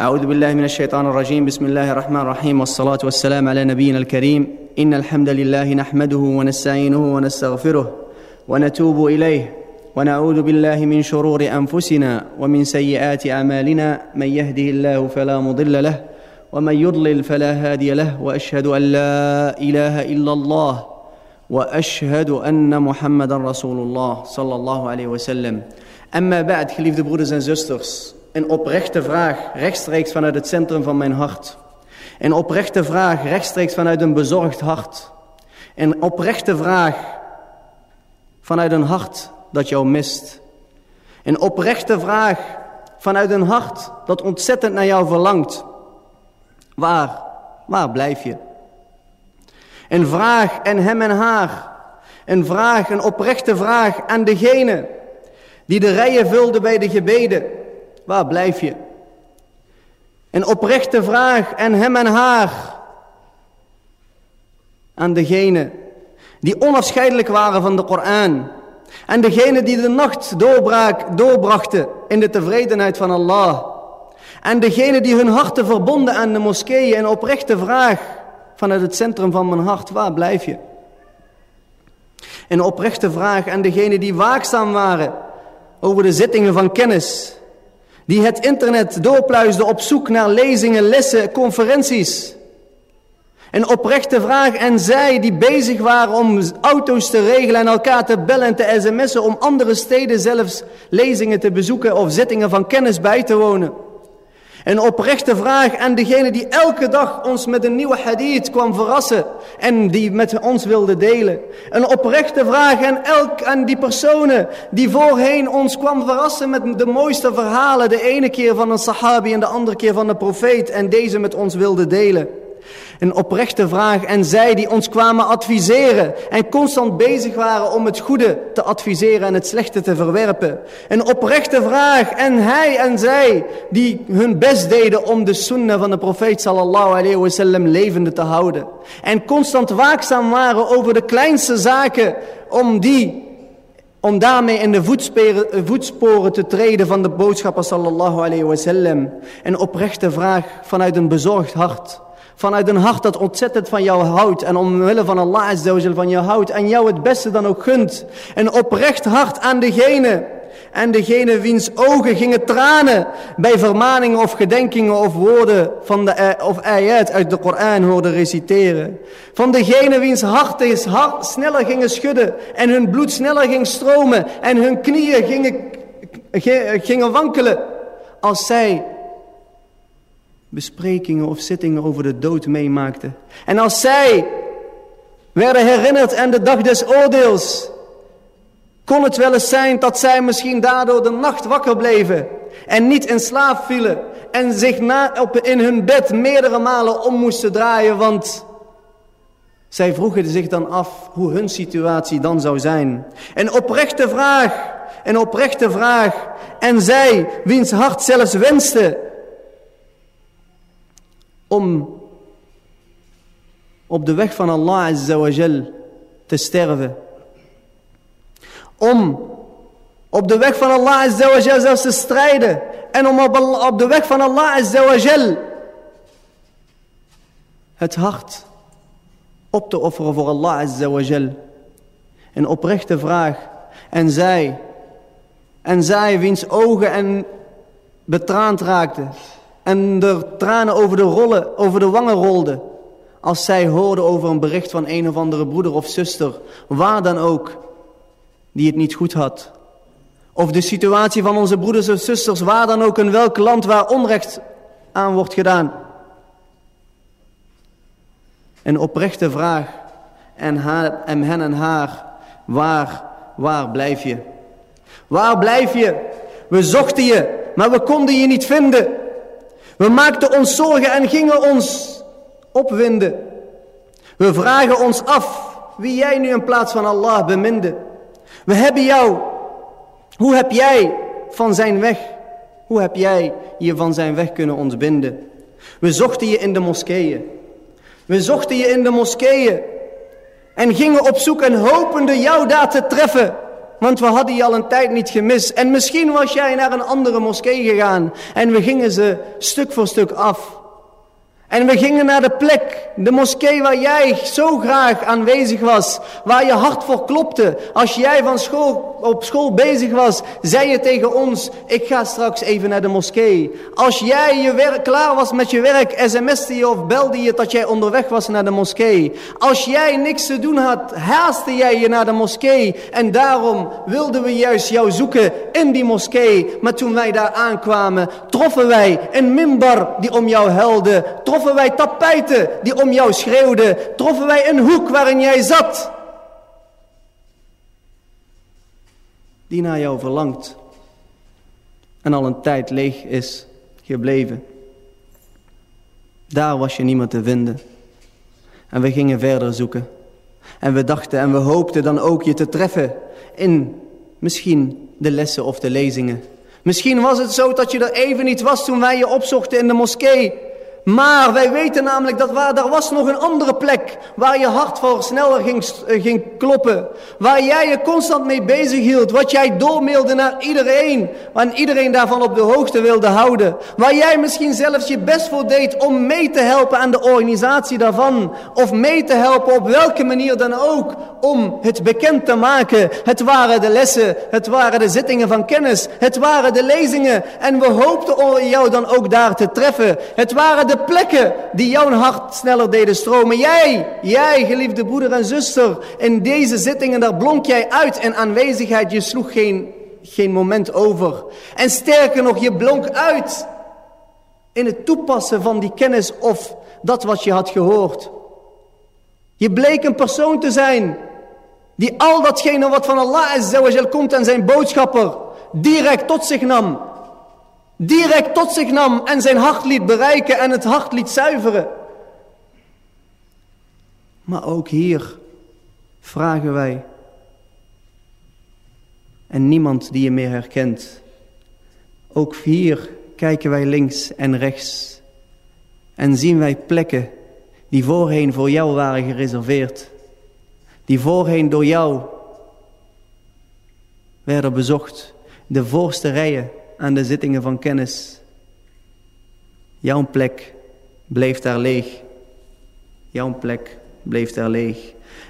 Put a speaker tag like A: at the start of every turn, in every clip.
A: أعوذ بالله من الشيطان الرجيم. بسم الله الرحمن الرحيم. والصلاة والسلام على نبينا الكريم. إن الحمد لله نحمده ونستعينه ونستغفره ونتوب إليه. ونعوذ بالله من شرور أنفسنا ومن سيئات أعمالنا. من يهده الله فلا مضل له ومن يضلل فلا هادي له. وأشهد أن لا إله إلا الله وأشهد أن محمدا رسول الله صلى الله عليه وسلم. أما بعد geliefde broeders en een oprechte vraag rechtstreeks vanuit het centrum van mijn hart. Een oprechte vraag rechtstreeks vanuit een bezorgd hart. Een oprechte vraag vanuit een hart dat jou mist. Een oprechte vraag vanuit een hart dat ontzettend naar jou verlangt. Waar, waar blijf je? Een vraag en hem en haar. Een vraag, een oprechte vraag aan degene die de rijen vulde bij de gebeden. Waar blijf je? Een oprechte vraag en hem en haar. Aan degene die onafscheidelijk waren van de Koran. En degene die de nacht doorbraak, doorbrachten in de tevredenheid van Allah. En degene die hun harten verbonden aan de moskeeën. Een oprechte vraag vanuit het centrum van mijn hart. Waar blijf je? Een oprechte vraag aan degene die waakzaam waren over de zittingen van kennis die het internet doorpluisden op zoek naar lezingen, lessen, conferenties. Een oprechte vraag en zij die bezig waren om auto's te regelen en elkaar te bellen en te sms'en om andere steden zelfs lezingen te bezoeken of zittingen van kennis bij te wonen. Een oprechte vraag aan degene die elke dag ons met een nieuwe hadith kwam verrassen en die met ons wilde delen. Een oprechte vraag aan, elk, aan die personen die voorheen ons kwam verrassen met de mooiste verhalen. De ene keer van een sahabi en de andere keer van een profeet en deze met ons wilde delen. Een oprechte vraag en zij die ons kwamen adviseren en constant bezig waren om het goede te adviseren en het slechte te verwerpen. Een oprechte vraag en hij en zij die hun best deden om de sunnah van de profeet sallallahu alayhi wasallam levende te houden. En constant waakzaam waren over de kleinste zaken om die om daarmee in de voetsporen te treden van de boodschapper sallallahu alayhi wasallam. Een oprechte vraag vanuit een bezorgd hart. Vanuit een hart dat ontzettend van jou houdt. En omwille van Allah azawajal van jou houdt. En jou het beste dan ook gunt. Een oprecht hart aan degene. En degene wiens ogen gingen tranen bij vermaningen of gedenkingen of woorden van de, of ayat uit de Koran hoorden reciteren. Van degene wiens hart is sneller gingen schudden en hun bloed sneller ging stromen en hun knieën gingen, gingen wankelen als zij besprekingen of zittingen over de dood meemaakten. En als zij werden herinnerd aan de dag des oordeels, kon het wel eens zijn dat zij misschien daardoor de nacht wakker bleven en niet in slaap vielen en zich na, op, in hun bed meerdere malen om moesten draaien, want zij vroegen zich dan af hoe hun situatie dan zou zijn. Een oprechte vraag, een oprechte vraag. En zij, wiens hart zelfs wenste om op de weg van Allah Azawajal te sterven. Om op de weg van Allah Azawajal zelfs te strijden. En om op, de weg van Allah Azawajal het hart op te offeren voor Allah Azawajal. Een oprechte vraag. En zij, en zij wiens ogen en betraand raakten en de tranen over de, rollen, over de wangen rolden. Als zij hoorden over een bericht van een of andere broeder of zuster, waar dan ook, die het niet goed had. Of de situatie van onze broeders of zusters, waar dan ook in welk land waar onrecht aan wordt gedaan. Een oprechte vraag en, haar, en hen en haar, waar, waar blijf je? Waar blijf je? We zochten je, maar we konden je niet vinden. We maakten ons zorgen en gingen ons opwinden. We vragen ons af wie jij nu in plaats van Allah beminde. We hebben jou. Hoe heb jij van zijn weg, hoe heb jij je van zijn weg kunnen ontbinden? We zochten je in de moskeeën. We zochten je in de moskeeën. En gingen op zoek en hopende jou daar te treffen. Want we hadden je al een tijd niet gemist. En misschien was jij naar een andere moskee gegaan. En we gingen ze stuk voor stuk af. En we gingen naar de plek, de moskee waar jij zo graag aanwezig was, waar je hart voor klopte. Als jij van school, op school bezig was, zei je tegen ons, ik ga straks even naar de moskee. Als jij je werk, klaar was met je werk, sms'te je of belde je dat jij onderweg was naar de moskee. Als jij niks te doen had, haaste jij je naar de moskee. En daarom wilden we juist jou zoeken in die moskee. Maar toen wij daar aankwamen, troffen wij een mimbar die om jou helde troffen wij tapijten die om jou schreeuwden. Troffen wij een hoek waarin jij zat. Die naar jou verlangt. En al een tijd leeg is gebleven. Daar was je niemand te vinden. En we gingen verder zoeken. En we dachten en we hoopten dan ook je te treffen in misschien de lessen of de lezingen. Misschien was het zo dat je er even niet was toen wij je opzochten in de moskee. Maar wij weten namelijk dat waar, er was nog een andere plek waar je hart voor sneller ging, eh, ging kloppen. Waar jij je constant mee bezig hield. Wat jij doormailde naar iedereen. En iedereen daarvan op de hoogte wilde houden. Waar jij misschien zelfs je best voor deed om mee te helpen aan de organisatie daarvan. Of mee te helpen op welke manier dan ook. Om het bekend te maken. Het waren de lessen. Het waren de zittingen van kennis. Het waren de lezingen. En we hoopten jou dan ook daar te treffen. Het waren de plekken die jouw hart sneller deden stromen. Jij, jij geliefde broeder en zuster, in deze zittingen daar blonk jij uit en aanwezigheid. Je sloeg geen, geen moment over. En sterker nog, je blonk uit in het toepassen van die kennis of dat wat je had gehoord. Je bleek een persoon te zijn die al datgene wat van Allah komt en zijn boodschapper direct tot zich nam direct tot zich nam en zijn hart liet bereiken en het hart liet zuiveren. Maar ook hier vragen wij en niemand die je meer herkent. Ook hier kijken wij links en rechts en zien wij plekken die voorheen voor jou waren gereserveerd, die voorheen door jou werden bezocht, de voorste rijen aan de zittingen van kennis. Jouw plek bleef daar leeg. Jouw plek bleef daar leeg.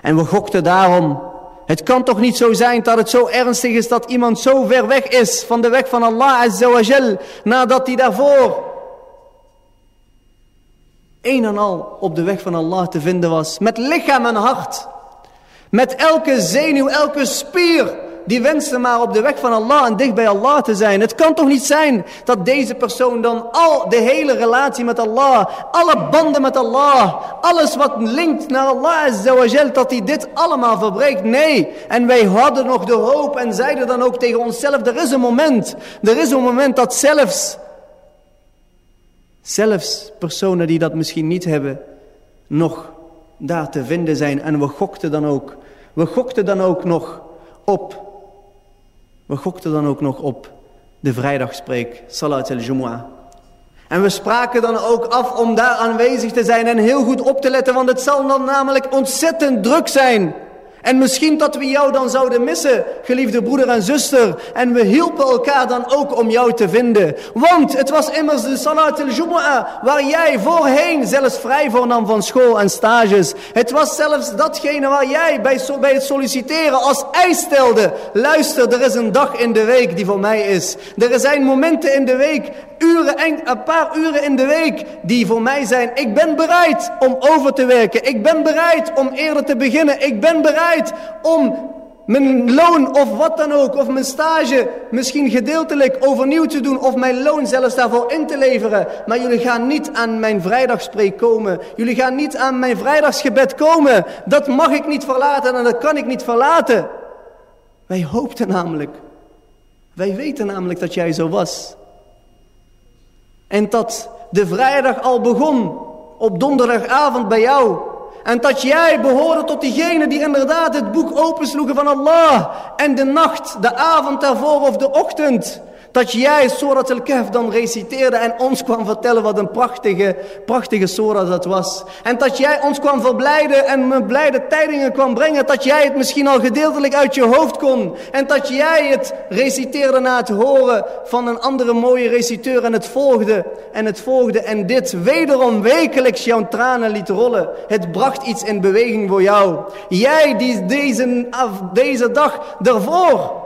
A: En we gokten daarom. Het kan toch niet zo zijn dat het zo ernstig is dat iemand zo ver weg is van de weg van Allah Azza nadat hij daarvoor een en al op de weg van Allah te vinden was. Met lichaam en hart. Met elke zenuw, elke spier die wenste maar op de weg van Allah en dicht bij Allah te zijn. Het kan toch niet zijn dat deze persoon dan al de hele relatie met Allah, alle banden met Allah, alles wat linkt naar Allah azawajal, dat hij dit allemaal verbreekt. Nee, en wij hadden nog de hoop en zeiden dan ook tegen onszelf, er is een moment, er is een moment dat zelfs, zelfs personen die dat misschien niet hebben, nog daar te vinden zijn. En we gokten dan ook, we gokten dan ook nog op we gokten dan ook nog op de vrijdagspreek, Salat al-Jumu'ah. En we spraken dan ook af om daar aanwezig te zijn en heel goed op te letten, want het zal dan namelijk ontzettend druk zijn. En misschien dat we jou dan zouden missen, geliefde broeder en zuster. En we hielpen elkaar dan ook om jou te vinden. Want het was immers de Salat al-Jumu'ah, waar jij voorheen zelfs vrij voor nam van school en stages. Het was zelfs datgene waar jij bij, bij het solliciteren als eis stelde. Luister, er is een dag in de week die voor mij is. Er zijn momenten in de week, uren, een paar uren in de week, die voor mij zijn. Ik ben bereid om over te werken. Ik ben bereid om eerder te beginnen. Ik ben bereid om mijn loon of wat dan ook, of mijn stage misschien gedeeltelijk overnieuw te doen, of mijn loon zelfs daarvoor in te leveren. Maar jullie gaan niet aan mijn vrijdagspreek komen. Jullie gaan niet aan mijn vrijdagsgebed komen. Dat mag ik niet verlaten en dat kan ik niet verlaten. Wij hoopten namelijk, wij weten namelijk dat jij zo was. En dat de vrijdag al begon op donderdagavond bij jou. En dat jij behoorde tot diegenen die inderdaad het boek opensloegen van Allah. En de nacht, de avond daarvoor of de ochtend. Dat jij Surat al-Kahf dan reciteerde en ons kwam vertellen wat een prachtige, prachtige surah dat was. En dat jij ons kwam verblijden en me blijde tijdingen kwam brengen. Dat jij het misschien al gedeeltelijk uit je hoofd kon. En dat jij het reciteerde na het horen van een andere mooie reciteur. En het volgde en het volgde. En dit wederom wekelijks jouw tranen liet rollen. Het bracht iets in beweging voor jou. Jij die deze, deze dag daarvoor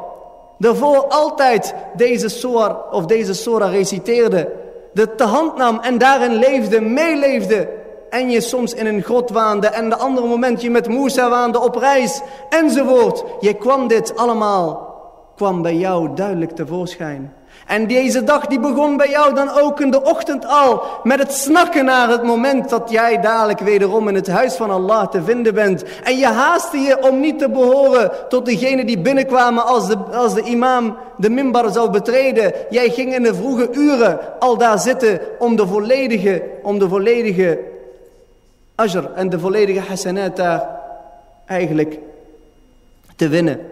A: daarvoor altijd deze soor of deze sora reciteerde, de te hand nam en daarin leefde, meeleefde, en je soms in een grot waande en de andere moment je met Musa waande op reis enzovoort. Je kwam dit allemaal, kwam bij jou duidelijk tevoorschijn. En deze dag die begon bij jou dan ook in de ochtend al met het snakken naar het moment dat jij dadelijk wederom in het huis van Allah te vinden bent. En je haastte je om niet te behoren tot degene die binnenkwamen als de, als de imam de minbar zou betreden. Jij ging in de vroege uren al daar zitten om de volledige, om de volledige ajr en de volledige hasanat daar eigenlijk te winnen.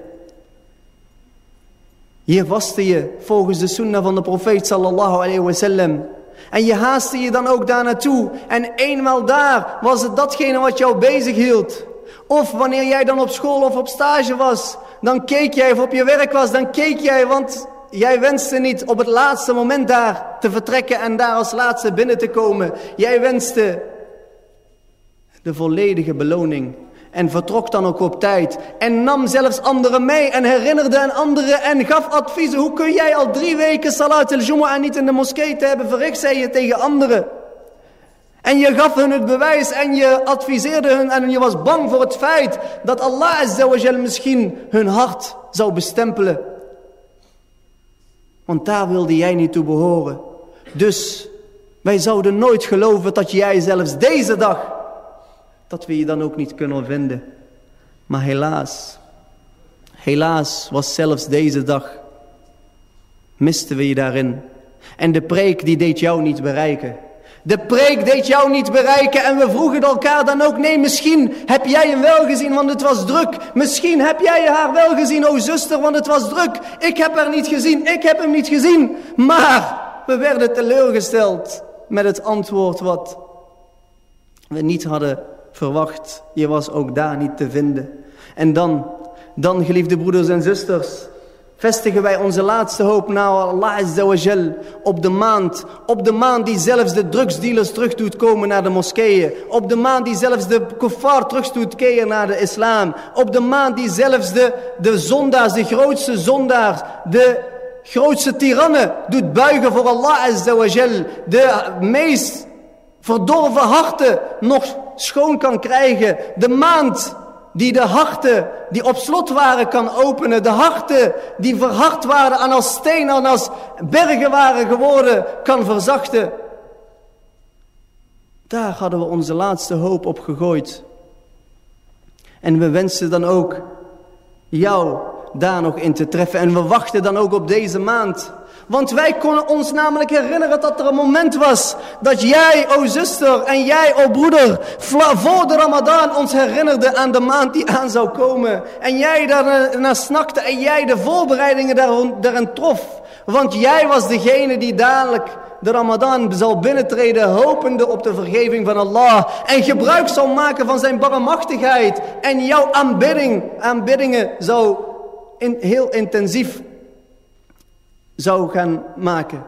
A: Je vastte je volgens de sunnah van de profeet sallallahu alayhi wasallam. En je haastte je dan ook daar naartoe. En eenmaal daar was het datgene wat jou bezig hield. Of wanneer jij dan op school of op stage was. Dan keek jij, of op je werk was, dan keek jij. Want jij wenste niet op het laatste moment daar te vertrekken en daar als laatste binnen te komen. Jij wenste de volledige beloning en vertrok dan ook op tijd. En nam zelfs anderen mee en herinnerde aan anderen en gaf adviezen. Hoe kun jij al drie weken Salat al-Jumu'ah niet in de moskee te hebben verricht, zei je tegen anderen. En je gaf hun het bewijs en je adviseerde hun en je was bang voor het feit dat Allah azawajal misschien hun hart zou bestempelen. Want daar wilde jij niet toe behoren. Dus wij zouden nooit geloven dat jij zelfs deze dag dat we je dan ook niet kunnen vinden. Maar helaas, helaas was zelfs deze dag, misten we je daarin. En de preek die deed jou niet bereiken. De preek deed jou niet bereiken en we vroegen elkaar dan ook, nee misschien heb jij hem wel gezien want het was druk. Misschien heb jij haar wel gezien, o zuster, want het was druk. Ik heb haar niet gezien, ik heb hem niet gezien. Maar we werden teleurgesteld met het antwoord wat we niet hadden verwacht. Je was ook daar niet te vinden. En dan, dan geliefde broeders en zusters, vestigen wij onze laatste hoop naar Allah Azza op de maand. Op de maand die zelfs de drugsdealers terug doet komen naar de moskeeën. Op de maand die zelfs de kuffar terug doet naar de islam. Op de maand die zelfs de, de zondaars, de grootste zondaars, de grootste tirannen doet buigen voor Allah Azza De meest verdorven harten nog schoon kan krijgen. De maand die de harten die op slot waren kan openen. De harten die verhard waren en als steen en als bergen waren geworden kan verzachten. Daar hadden we onze laatste hoop op gegooid. En we wensen dan ook jou daar nog in te treffen. En we wachten dan ook op deze maand. Want wij konden ons namelijk herinneren dat er een moment was dat jij, o zuster, en jij, o broeder, voor de Ramadan ons herinnerde aan de maand die aan zou komen. En jij daarnaar snakte en jij de voorbereidingen daarin trof. Want jij was degene die dadelijk de Ramadan zal binnentreden, hopende op de vergeving van Allah. En gebruik zal maken van zijn barmachtigheid. En jouw aanbidding, aanbiddingen zou in, heel intensief zou gaan maken.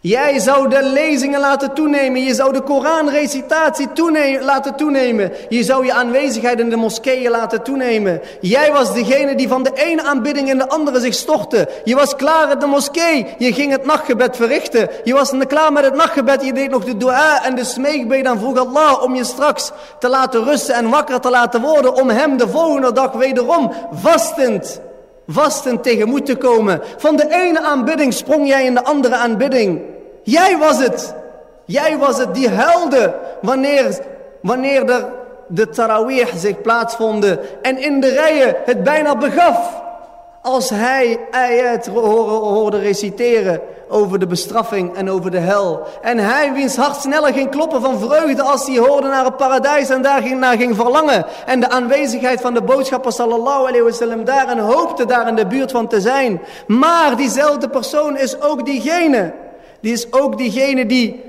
A: Jij zou de lezingen laten toenemen. Je zou de Koranrecitatie toenemen, laten toenemen. Je zou je aanwezigheid in de moskeeën laten toenemen. Jij was degene die van de ene aanbidding in de andere zich stortte. Je was klaar in de moskee. Je ging het nachtgebed verrichten. Je was klaar met het nachtgebed. Je deed nog de dua en de smeekbeden. Dan vroeg Allah om je straks te laten rusten en wakker te laten worden. Om hem de volgende dag wederom vastend vastend tegemoet te komen. Van de ene aanbidding sprong jij in de andere aanbidding. Jij was het. Jij was het die huilde wanneer, wanneer er de tarawih zich plaatsvonden en in de rijen het bijna begaf. Als hij ayat hoorde reciteren over de bestraffing en over de hel. En hij wiens hart sneller ging kloppen van vreugde als hij hoorde naar het paradijs en daar ging, naar ging verlangen. En de aanwezigheid van de boodschapper sallallahu alayhi wasallam daar en hoopte daar in de buurt van te zijn. Maar diezelfde persoon is ook diegene. Die is ook diegene die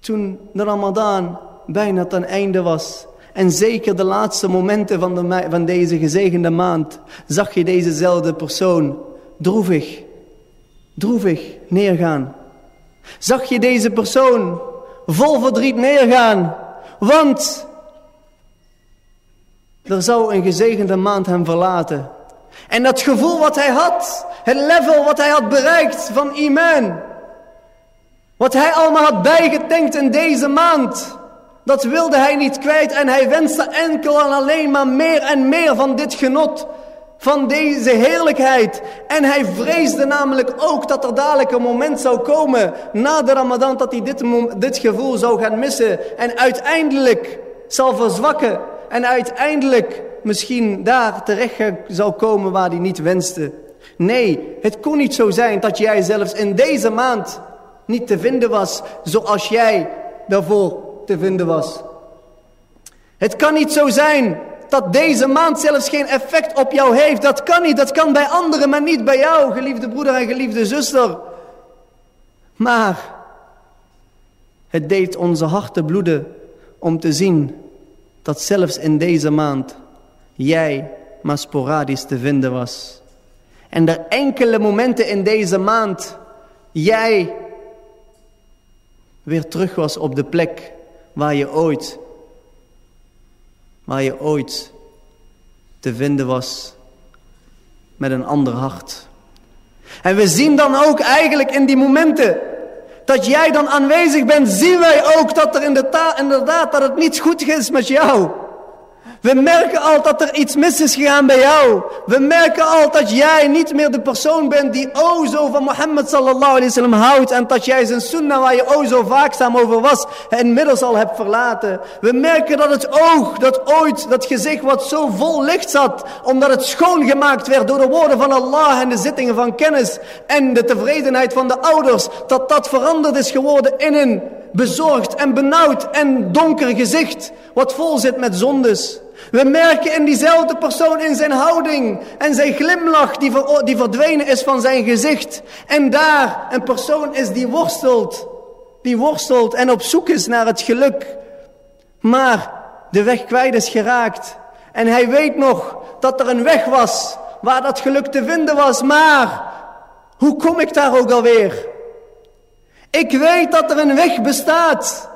A: toen de Ramadan bijna ten einde was. En zeker de laatste momenten van, de, van deze gezegende maand zag je dezezelfde persoon droevig, droevig neergaan. Zag je deze persoon vol verdriet neergaan, want er zou een gezegende maand hem verlaten. En dat gevoel wat hij had, het level wat hij had bereikt van iman, wat hij allemaal had bijgetankt in deze maand, dat wilde hij niet kwijt en hij wenste enkel en alleen maar meer en meer van dit genot, van deze heerlijkheid. En hij vreesde namelijk ook dat er dadelijk een moment zou komen na de Ramadan dat hij dit, dit gevoel zou gaan missen en uiteindelijk zal verzwakken en uiteindelijk misschien daar terecht zou komen waar hij niet wenste. Nee, het kon niet zo zijn dat jij zelfs in deze maand niet te vinden was zoals jij daarvoor te vinden was. Het kan niet zo zijn dat deze maand zelfs geen effect op jou heeft. Dat kan niet, dat kan bij anderen, maar niet bij jou, geliefde broeder en geliefde zuster. Maar het deed onze harten bloeden om te zien dat zelfs in deze maand jij maar sporadisch te vinden was. En er enkele momenten in deze maand jij weer terug was op de plek waar je ooit, waar je ooit te vinden was met een ander hart. En we zien dan ook eigenlijk in die momenten dat jij dan aanwezig bent, zien wij ook dat er inderdaad dat het niet goed is met jou. We merken al dat er iets mis is gegaan bij jou. We merken al dat jij niet meer de persoon bent die o zo van Mohammed sallallahu alaihi wasallam houdt. En dat jij zijn sunnah waar je o zo vaakzaam over was, inmiddels al hebt verlaten. We merken dat het oog, dat ooit, dat gezicht wat zo vol licht zat, omdat het schoongemaakt werd door de woorden van Allah en de zittingen van kennis en de tevredenheid van de ouders, dat dat veranderd is geworden in een bezorgd en benauwd en donker gezicht, wat vol zit met zondes. We merken in diezelfde persoon in zijn houding en zijn glimlach die, die verdwenen is van zijn gezicht. En daar een persoon is die worstelt, die worstelt en op zoek is naar het geluk. Maar de weg kwijt is geraakt. En hij weet nog dat er een weg was waar dat geluk te vinden was. Maar hoe kom ik daar ook alweer? Ik weet dat er een weg bestaat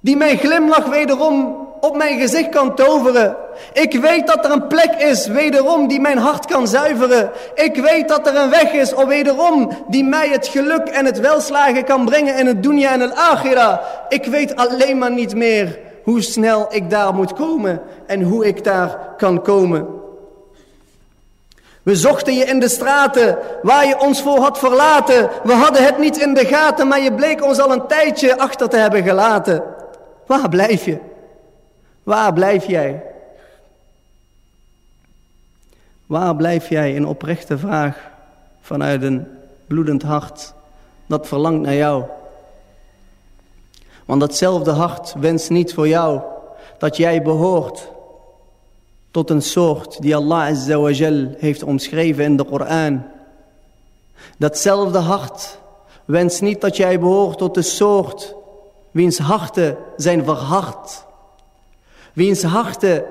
A: die mijn glimlach wederom op mijn gezicht kan toveren. Ik weet dat er een plek is, wederom, die mijn hart kan zuiveren. Ik weet dat er een weg is, of wederom, die mij het geluk en het welslagen kan brengen in het dunya en het akhira. Ik weet alleen maar niet meer hoe snel ik daar moet komen en hoe ik daar kan komen. We zochten je in de straten waar je ons voor had verlaten. We hadden het niet in de gaten, maar je bleek ons al een tijdje achter te hebben gelaten. Waar blijf je? Waar blijf jij? Waar blijf jij? Een oprechte vraag vanuit een bloedend hart dat verlangt naar jou. Want datzelfde hart wenst niet voor jou dat jij behoort tot een soort die Allah Azza wa heeft omschreven in de Koran. Datzelfde hart wenst niet dat jij behoort tot de soort wiens harten zijn verhard wiens harten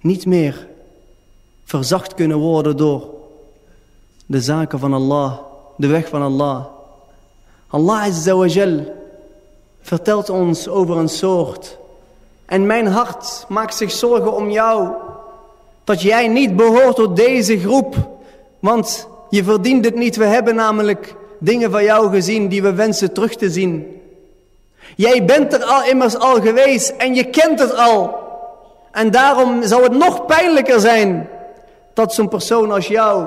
A: niet meer verzacht kunnen worden door de zaken van Allah, de weg van Allah. Allah Azza wa vertelt ons over een soort. En mijn hart maakt zich zorgen om jou. Dat jij niet behoort tot deze groep. Want je verdient het niet. We hebben namelijk dingen van jou gezien die we wensen terug te zien. Jij bent er al immers al geweest en je kent het al. En daarom zou het nog pijnlijker zijn dat zo'n persoon als jou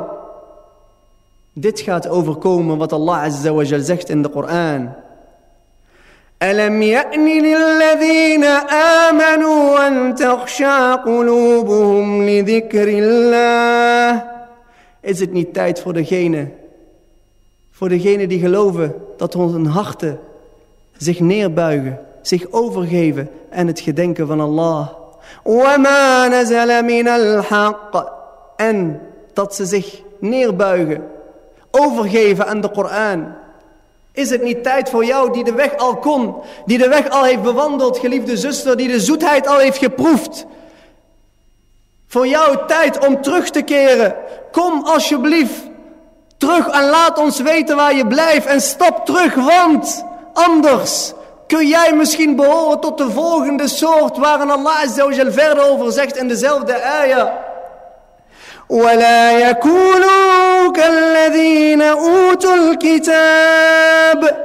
A: dit gaat overkomen wat Allah Azza wa zegt in de Koran. ألم يأن للذين آمنوا أن تخشى قلوبهم لذكر الله Is het niet tijd voor degene, voor degene die geloven dat onze harten zich neerbuigen, zich overgeven en het gedenken van Allah. وَمَا نَزَلَ مِنَ الْحَقِّ En dat ze zich neerbuigen, overgeven aan de Koran. Is het niet tijd voor jou die de weg al kon, die de weg al heeft bewandeld, geliefde zuster, die de zoetheid al heeft geproefd? Voor jou tijd om terug te keren. Kom alsjeblieft terug en laat ons weten waar je blijft en stap terug, want anders kun jij misschien behoren tot de volgende soort waarin Allah verder over zegt in dezelfde ayah. ولا يكونوا كالذين أوتوا الكتاب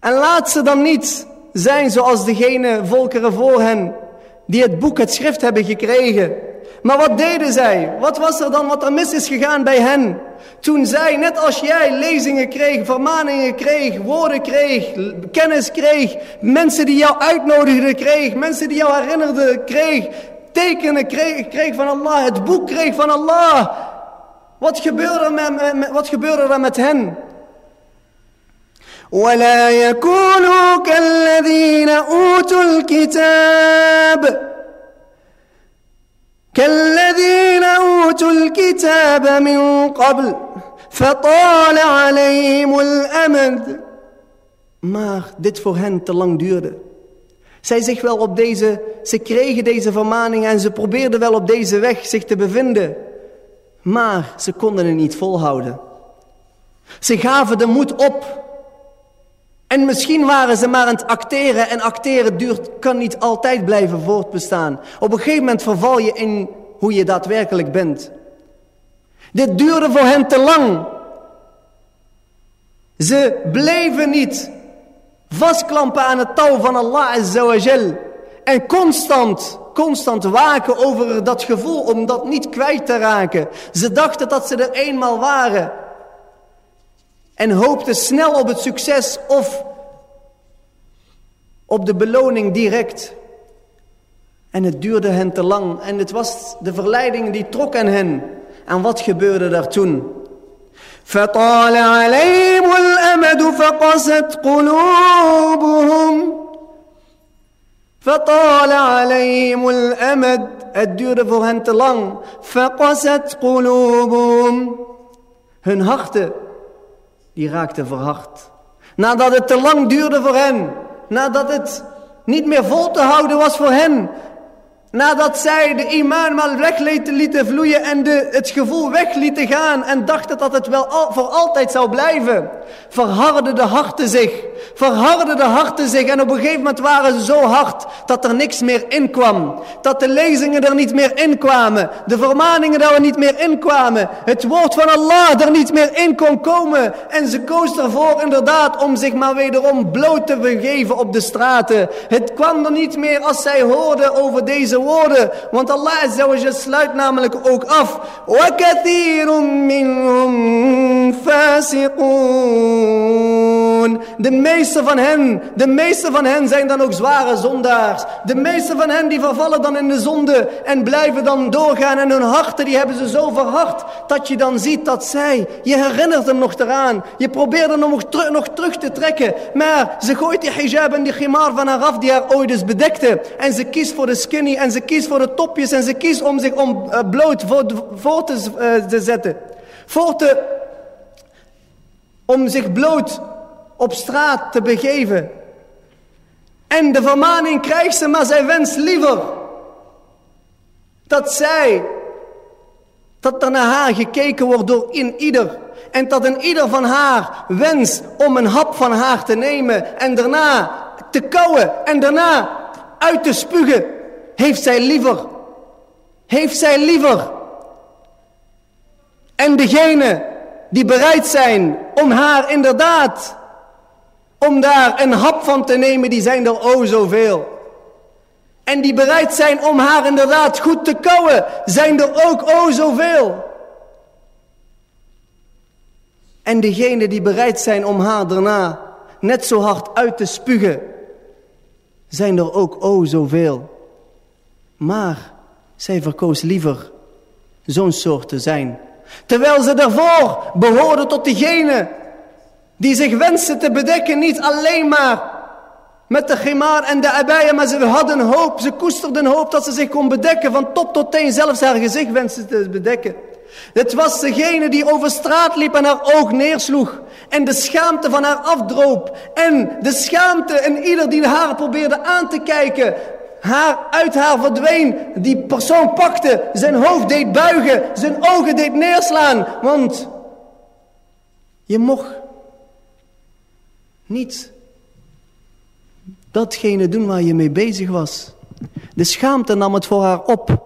A: En laat ze dan niet zijn zoals degene volkeren voor hen die het boek, het schrift hebben gekregen. Maar wat deden zij? Wat was er dan wat er mis is gegaan bij hen? Toen zij, net als jij, lezingen kreeg, vermaningen kreeg, woorden kreeg, kennis kreeg, mensen die jou uitnodigden kreeg, mensen die jou herinnerden kreeg, tekenen kreeg, kreeg van Allah, het boek kreeg van Allah. Wat gebeurde, met, met, wat gebeurde er met hen? ولا يكونوا كالذين أوتوا الكتاب كالذين أوتوا الكتاب من قبل فطال عليهم الأمد Maar dit voor hen te lang duurde. Zij zich wel op deze, ze kregen deze vermaning en ze probeerden wel op deze weg zich te bevinden. Maar ze konden het niet volhouden. Ze gaven de moed op. En misschien waren ze maar aan het acteren en acteren duurt, kan niet altijd blijven voortbestaan. Op een gegeven moment verval je in hoe je daadwerkelijk bent. Dit duurde voor hen te lang. Ze bleven niet vastklampen aan het touw van Allah Azawajal. En constant, constant waken over dat gevoel om dat niet kwijt te raken. Ze dachten dat ze er eenmaal waren. En hoopten snel op het succes of op de beloning direct. En het duurde hen te lang. En het was de verleiding die trok aan hen. En wat gebeurde daar toen? فطال عليهم الأمد فقست قلوبهم فطال عليهم الأمد Het duurde voor hen te lang. فقست قلوبهم Hun harten, die raakten verhard. Nadat het te lang duurde voor hen. Nadat het niet meer vol te houden was voor hen. Nadat zij de imaan maar weg lieten vloeien en de, het gevoel weg lieten gaan en dachten dat het wel al, voor altijd zou blijven, verharden de harten zich. Verharden de harten zich en op een gegeven moment waren ze zo hard dat er niks meer in kwam. Dat de lezingen er niet meer in kwamen. De vermaningen er niet meer in kwamen. Het woord van Allah er niet meer in kon komen. En ze koos ervoor inderdaad om zich maar wederom bloot te begeven op de straten. Het kwam er niet meer als zij hoorden over deze woorden. Want Allah azawajal sluit namelijk ook af. De meeste van hen, de meeste van hen zijn dan ook zware zondaars. De meeste van hen die vervallen dan in de zonde en blijven dan doorgaan. En hun harten die hebben ze zo verhard dat je dan ziet dat zij, je herinnert hem nog eraan. Je probeert hem nog, terug, nog terug te trekken. Maar ze gooit die hijab en die khimar van haar af die haar ooit is bedekte. En ze kiest voor de skinny en ze kiest voor de topjes en ze kiest om zich om, uh, bloot voor, voor te, uh, te zetten. Voor te, om zich bloot op straat te begeven. En de vermaning krijgt ze, maar zij wenst liever dat zij, dat er naar haar gekeken wordt door in ieder. En dat in ieder van haar wens om een hap van haar te nemen en daarna te kauwen en daarna uit te spugen, heeft zij liever. Heeft zij liever. En degene die bereid zijn om haar inderdaad om daar een hap van te nemen, die zijn er o zoveel. En die bereid zijn om haar inderdaad goed te kouwen, zijn er ook o zoveel. En degenen die bereid zijn om haar daarna net zo hard uit te spugen, zijn er ook o zoveel. Maar zij verkoos liever zo'n soort te zijn. Terwijl ze daarvoor behoorden tot diegenen die zich wensen te bedekken, niet alleen maar met de chimar en de abaya, maar ze hadden hoop, ze koesterden hoop dat ze zich kon bedekken van top tot teen, zelfs haar gezicht wensen te bedekken. Het was degene die over straat liep en haar oog neersloeg. En de schaamte van haar afdroop. En de schaamte en ieder die haar probeerde aan te kijken. Haar uit haar verdween. Die persoon pakte, zijn hoofd deed buigen, zijn ogen deed neerslaan. Want je mocht niet datgene doen waar je mee bezig was. De schaamte nam het voor haar op.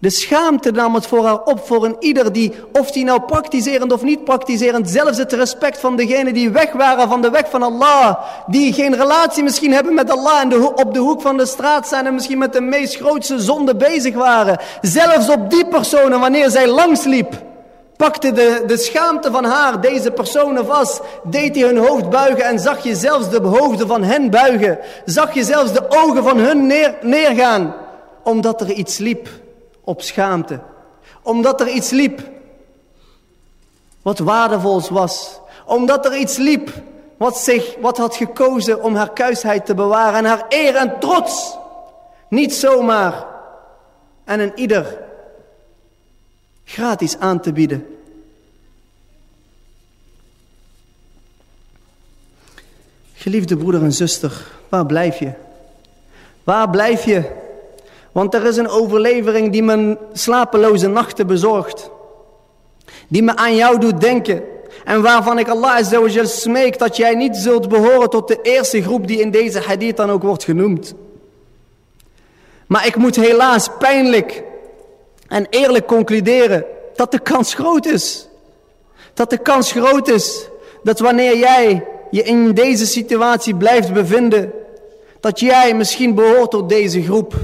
A: De schaamte nam het voor haar op voor een ieder die, of die nou praktiserend of niet praktiserend, zelfs het respect van degenen die weg waren van de weg van Allah, die geen relatie misschien hebben met Allah en op de hoek van de straat zijn en misschien met de meest grootste zonde bezig waren. Zelfs op die personen, wanneer zij langsliep, pakte de, de schaamte van haar deze personen vast, deed hij hun hoofd buigen en zag je zelfs de hoofden van hen buigen, zag je zelfs de ogen van hun neer, neergaan, omdat er iets liep op schaamte. Omdat er iets liep wat waardevols was. Omdat er iets liep wat, zich, wat had gekozen om haar kuisheid te bewaren en haar eer en trots. Niet zomaar en een ieder gratis aan te bieden. Geliefde broeder en zuster, waar blijf je? Waar blijf je want er is een overlevering die me slapeloze nachten bezorgt. Die me aan jou doet denken. En waarvan ik Allah azawajal smeek dat jij niet zult behoren tot de eerste groep die in deze hadith dan ook wordt genoemd. Maar ik moet helaas pijnlijk en eerlijk concluderen dat de kans groot is. Dat de kans groot is dat wanneer jij je in deze situatie blijft bevinden, dat jij misschien behoort tot deze groep.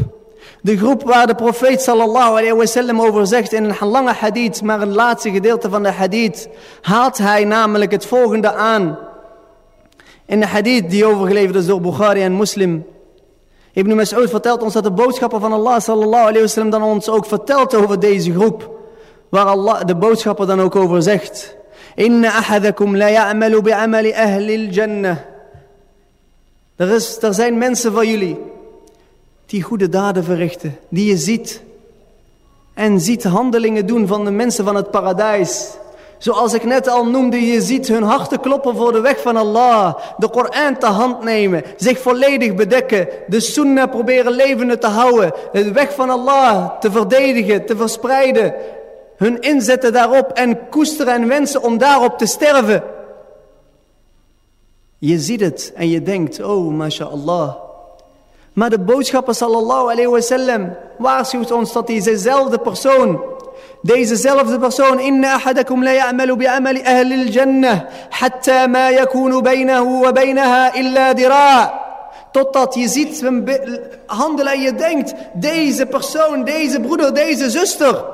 A: De groep waar de profeet sallallahu alayhi wa sallam over zegt in een lange hadith, maar een laatste gedeelte van de hadith, haalt hij namelijk het volgende aan. In de hadith die overgeleverd is door Bukhari en Muslim. Ibn Mas'ud vertelt ons dat de boodschapper van Allah sallallahu alayhi wa sallam dan ons ook vertelt over deze groep. Waar Allah, de boodschapper dan ook over zegt. Inna ahadakum la ya'malu bi'amali ahli al-jannah. Er, is, er zijn mensen van jullie die goede daden verrichten, die je ziet. En ziet handelingen doen van de mensen van het paradijs. Zoals ik net al noemde, je ziet hun harten kloppen voor de weg van Allah. De Koran te hand nemen, zich volledig bedekken. De sunnah proberen levende te houden. De weg van Allah te verdedigen, te verspreiden. Hun inzetten daarop en koesteren en wensen om daarop te sterven. Je ziet het en je denkt, oh mashallah. Maar de boodschapper sallallahu alayhi wa sallam waarschuwt ons dat dezezelfde persoon, dezezelfde persoon, inna ahadakum la ya'malu bi amali ahli al-jannah, hatta ma yakunu baynahu wa baynaha illa dira' Totdat je ziet handelen en je denkt, deze persoon, deze broeder, deze zuster,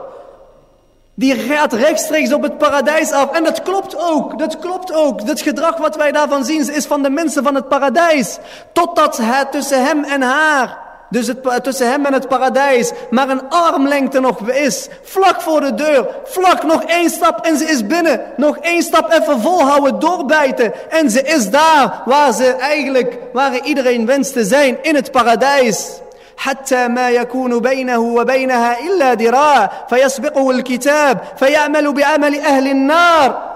A: die gaat rechtstreeks op het paradijs af. En dat klopt ook, dat klopt ook. Het gedrag wat wij daarvan zien is van de mensen van het paradijs. Totdat het tussen hem en haar, dus het, tussen hem en het paradijs, maar een armlengte nog is. Vlak voor de deur, vlak nog één stap en ze is binnen. Nog één stap even volhouden, doorbijten. En ze is daar waar ze eigenlijk, waar iedereen wenst te zijn, in het paradijs. حتى ما يكون بينه وبينها إلا ذراع فيسبقه الكتاب فيعمل بعمل أهل النار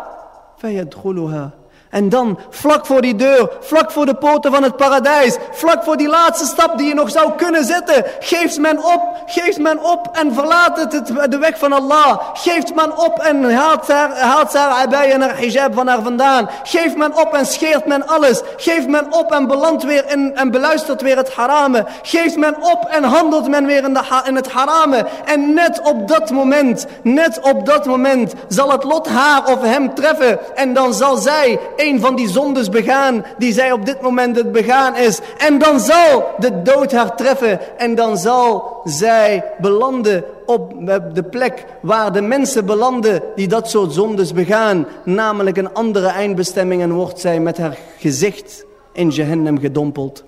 A: فيدخلها. En dan vlak voor die deur, vlak voor de poten van het paradijs, vlak voor die laatste stap die je nog zou kunnen zetten, geeft men op, geeft men op en verlaat het, de weg van Allah. Geeft men op en haalt haar, haalt haar abaya en haar hijab van haar vandaan. Geeft men op en scheert men alles. Geeft men op en belandt weer in, en beluistert weer het harame. Geeft men op en handelt men weer in, de, in het harame. En net op dat moment, net op dat moment zal het lot haar of hem treffen. En dan zal zij een van die zondes begaan die zij op dit moment het begaan is. En dan zal de dood haar treffen en dan zal zij belanden op de plek waar de mensen belanden die dat soort zondes begaan. Namelijk een andere eindbestemming en wordt zij met haar gezicht in Jehannam gedompeld.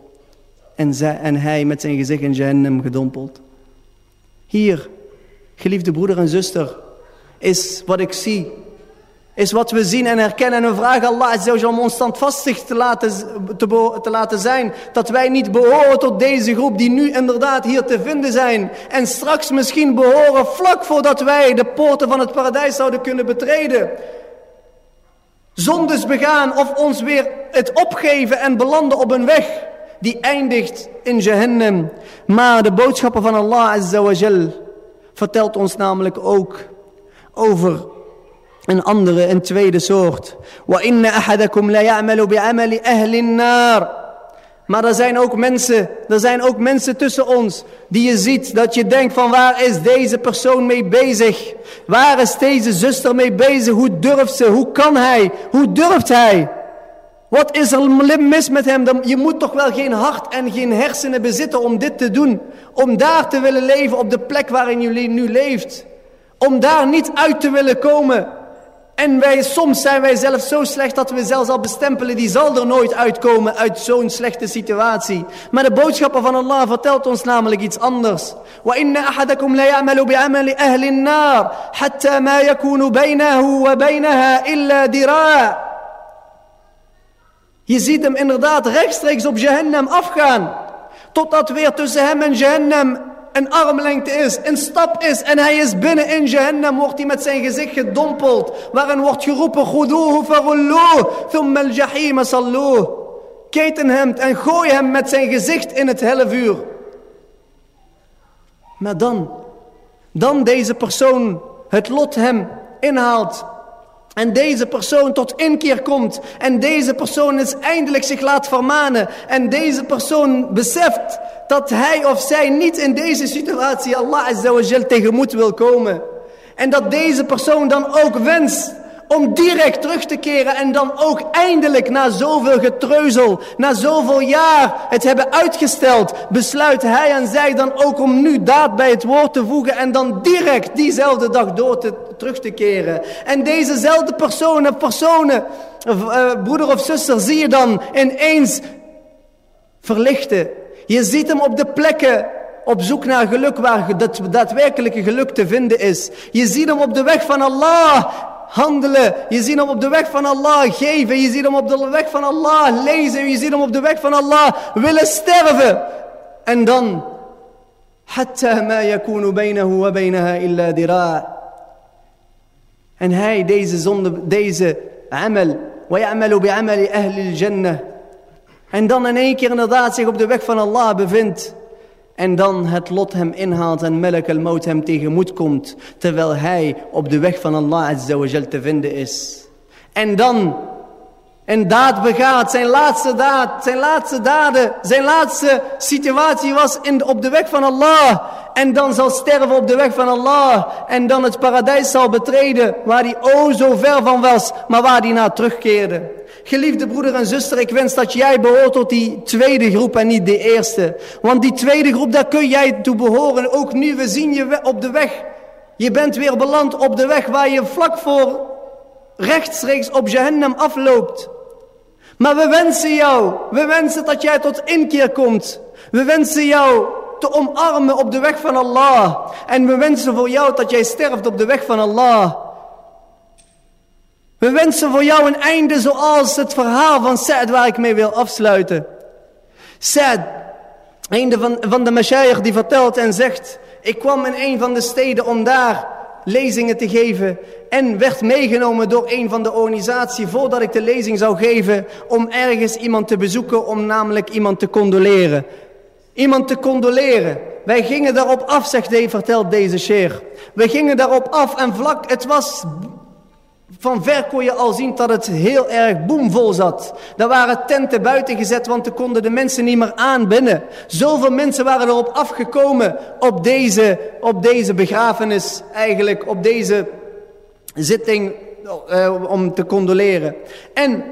A: En, zij, en hij met zijn gezicht in Jehannam gedompeld. Hier Geliefde broeder en zuster, is wat ik zie, is wat we zien en herkennen. En we vragen Allah om ons standvastig te laten, te, te laten zijn. Dat wij niet behoren tot deze groep die nu inderdaad hier te vinden zijn. En straks misschien behoren vlak voordat wij de poorten van het paradijs zouden kunnen betreden zondes begaan of ons weer het opgeven en belanden op een weg die eindigt in Jahannam. Maar de boodschappen van Allah Azza vertelt ons namelijk ook over een andere, een tweede soort. Maar er zijn ook mensen, er zijn ook mensen tussen ons die je ziet dat je denkt van waar is deze persoon mee bezig? Waar is deze zuster mee bezig? Hoe durft ze? Hoe kan hij? Hoe durft hij? Wat is er mis met hem? Je moet toch wel geen hart en geen hersenen bezitten om dit te doen. Om daar te willen leven op de plek waarin je nu leeft. Om daar niet uit te willen komen. En wij, soms zijn wij zelf zo slecht dat we zelfs al bestempelen, die zal er nooit uitkomen uit zo'n slechte situatie. Maar de boodschapper van Allah vertelt ons namelijk iets anders. وَإِنَّ أَحَدَكُمْ لَيَعْمَلُ بِعَمَلِ أَهْلِ النَّارِ حَتَّى مَا يَكُونُ بَيْنَهُ وَبَيْنَهَا إِلَّا دِرَاء Je ziet hem inderdaad rechtstreeks op Jahannam afgaan. Totdat weer tussen hem en Jahannam een armlengte is, een stap is en hij is binnen in Jahannam, wordt hij met zijn gezicht gedompeld, waarin wordt geroepen, farulluh, thumma al-jahima. Keten hem en gooi hem met zijn gezicht in het helle vuur. Maar dan, dan deze persoon het lot hem inhaalt en deze persoon tot inkeer komt. En deze persoon is eindelijk zich laat vermanen. En deze persoon beseft dat hij of zij niet in deze situatie Allah Azza wa Jal tegemoet wil komen. En dat deze persoon dan ook wenst om direct terug te keren en dan ook eindelijk na zoveel getreuzel, na zoveel jaar het hebben uitgesteld, besluit hij en zij dan ook om nu daad bij het woord te voegen en dan direct diezelfde dag door te, terug te keren. En dezezelfde personen, personen, uh, broeder of zuster, zie je dan ineens verlichten. Je ziet hem op de plekken op zoek naar geluk waar het daadwerkelijke geluk te vinden is. Je ziet hem op de weg van Allah handelen. Je ziet hem op de weg van Allah geven. Je ziet hem op de weg van Allah lezen. Je ziet hem op de weg van Allah willen sterven. En dan, حتى ما يكون بينه وبينها إلا ذراع. En hij, deze zonde, deze amal, ويعمل بعمل أهل الجنة. en dan in één keer inderdaad zich op de weg van Allah bevindt. En dan het lot hem inhaalt en Melek al-Maut hem tegemoet komt. Terwijl hij op de weg van Allah te vinden is. En dan een daad begaat, zijn laatste daad, zijn laatste daden, zijn laatste situatie was in, op de weg van Allah. En dan zal sterven op de weg van Allah. En dan het paradijs zal betreden, waar hij o zo ver van was, maar waar hij naar terugkeerde. Geliefde broeder en zuster, ik wens dat jij behoort tot die tweede groep en niet de eerste. Want die tweede groep, daar kun jij toe behoren. Ook nu, we zien je op de weg. Je bent weer beland op de weg waar je vlak voor rechtstreeks op Jahannam afloopt. Maar we wensen jou, we wensen dat jij tot inkeer komt. We wensen jou te omarmen op de weg van Allah. En we wensen voor jou dat jij sterft op de weg van Allah. We wensen voor jou een einde zoals het verhaal van Sa'd waar ik mee wil afsluiten. Sa'd, een van, van de mashayikh die vertelt en zegt... Ik kwam in een van de steden om daar lezingen te geven. En werd meegenomen door een van de organisatie voordat ik de lezing zou geven. Om ergens iemand te bezoeken, om namelijk iemand te condoleren. Iemand te condoleren. Wij gingen daarop af, zegt hij, vertelt deze sheer. We gingen daarop af en vlak, het was van ver kon je al zien dat het heel erg boemvol zat. Er waren tenten buiten gezet, want er konden de mensen niet meer aan binnen. Zoveel mensen waren erop afgekomen op deze, op deze begrafenis, eigenlijk op deze zitting uh, om te condoleren. En